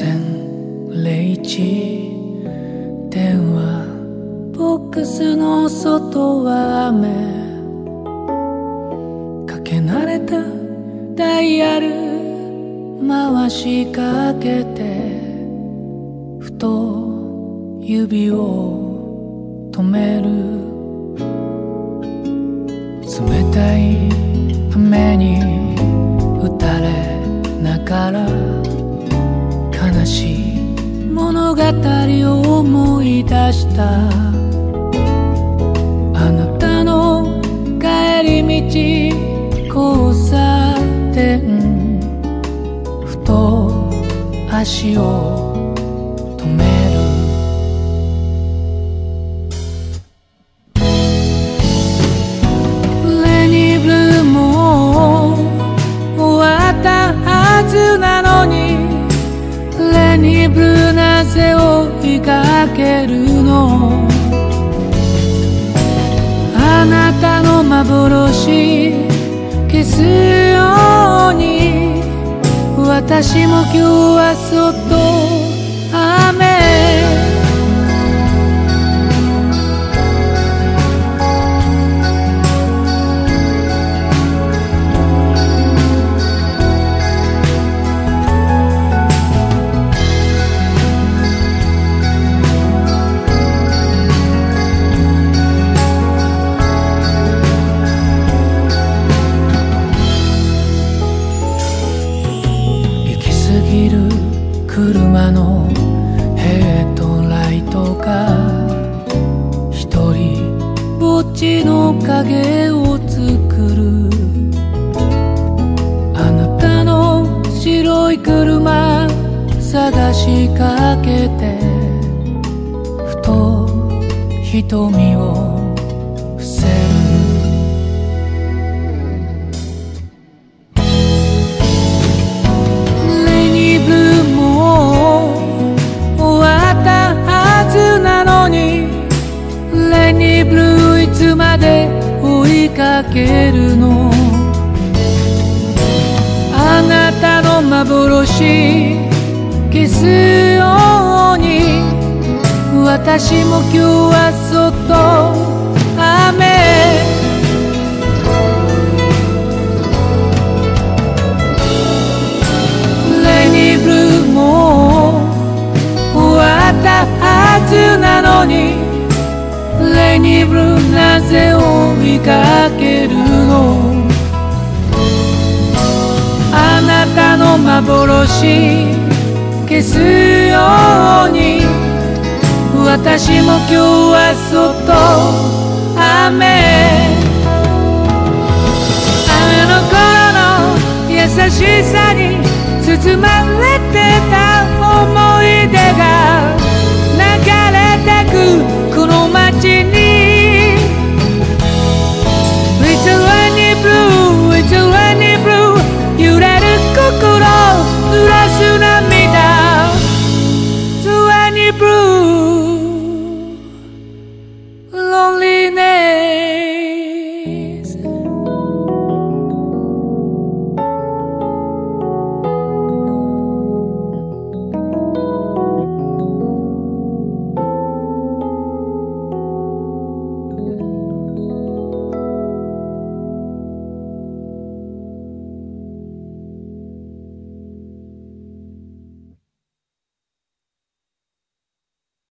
0時電話ボックスの外は雨かけ慣れたダイヤル回しかけてふと指を止める。冷たい雨に打たれながらしい物語を思い出した。あなたの帰り道交差点。ふと足を追いかけるの。あなたの幻消すように。私も今日はそっと車のヘッドライトが一人ぼっちの影を作る。あなたの白い車探しかけてふと瞳を伏せで追いかけるの。あなたの幻消すように。私も今日はそっと雨。レニブルも終わったはずなのに。レニーブルーなぜ追いかけるの。あなたの幻消すように。私も今日はそ